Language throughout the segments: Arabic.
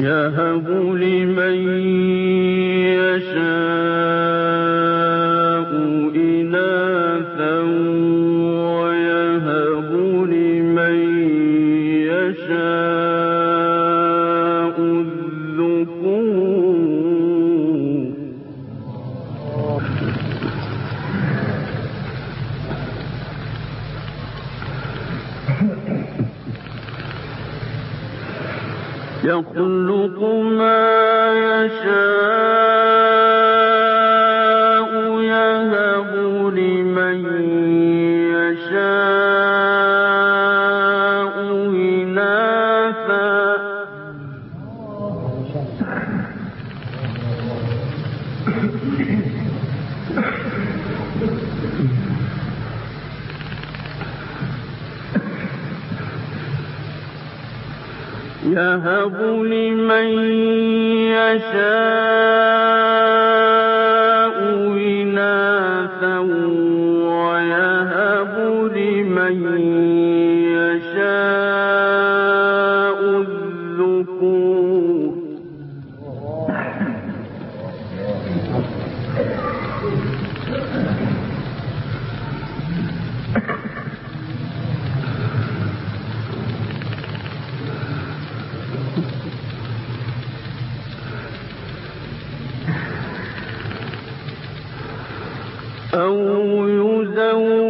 يهب لمن يشاء إناثا ويهب لمن يشاء الذكور. يقول يهب لمن يشاء إناثا أو يزوج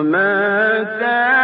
وما كان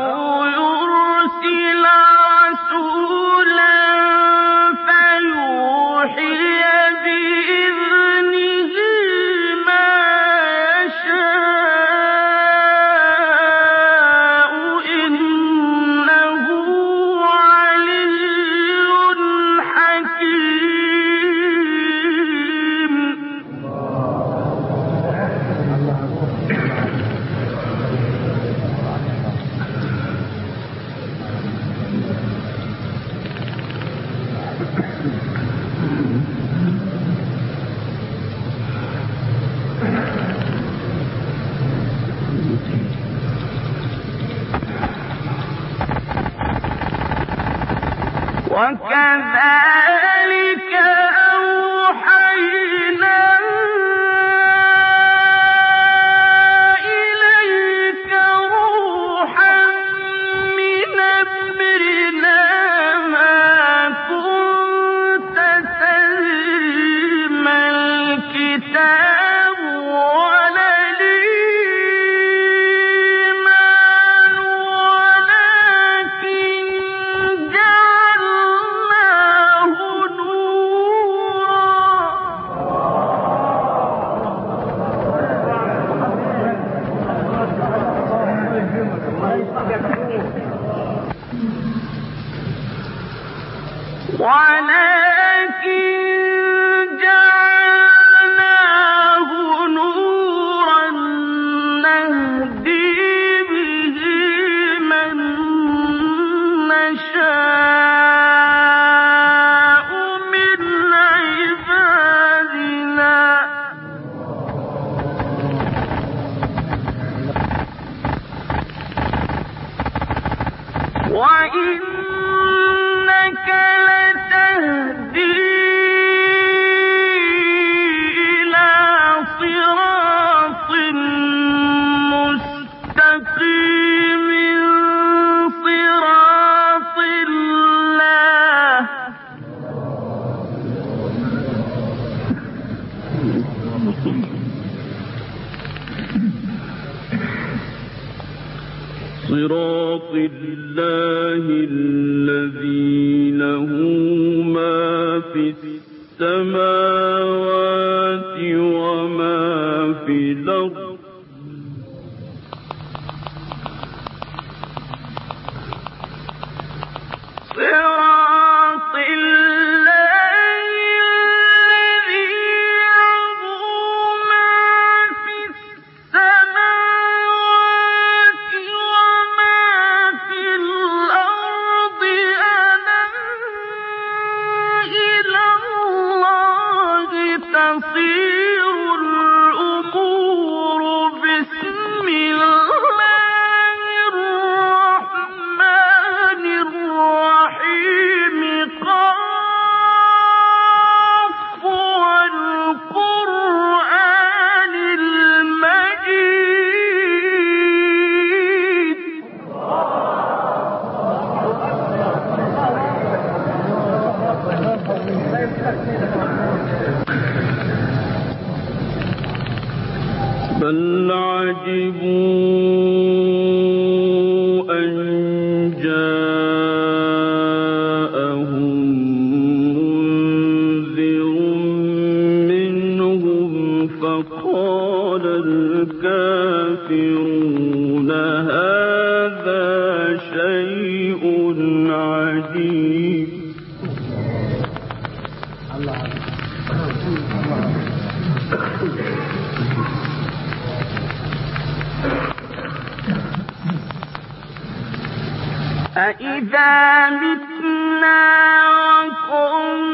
هو الله بل عجبوا أن جاءهم منذر منهم فقال الكافرون هذا شيء عجيب الله أإذا متنا وكنا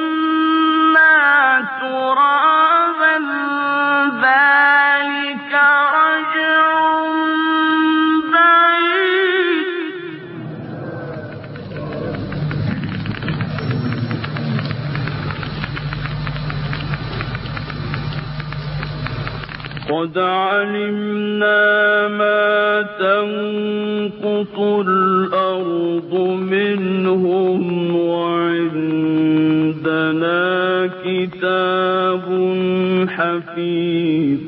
قد علمنا ما تنقص الأرض منهم وعندنا كتاب حفيظ.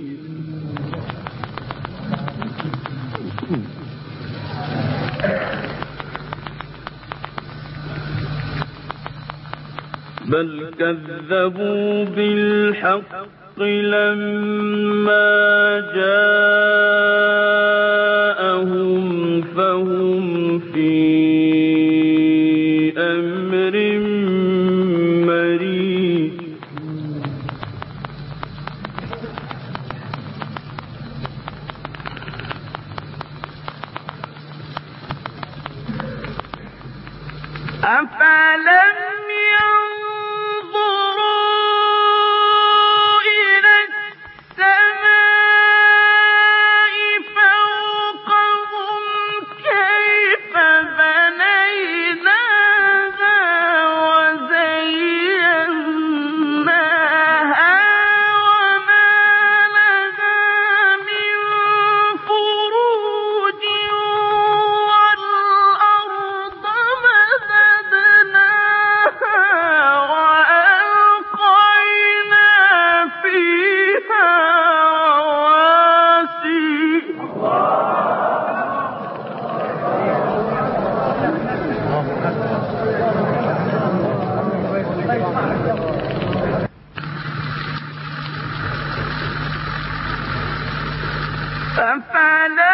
بل كذبوا بالحق. لما جاءهم فهم في أمر أفلم أفلا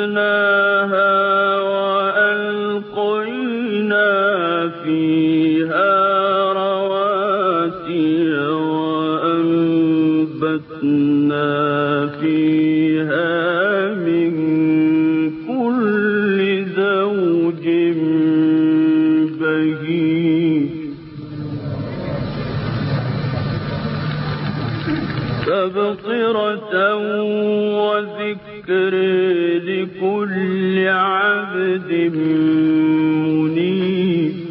مددناها وألقينا فيها وذكر لكل عبد منيب.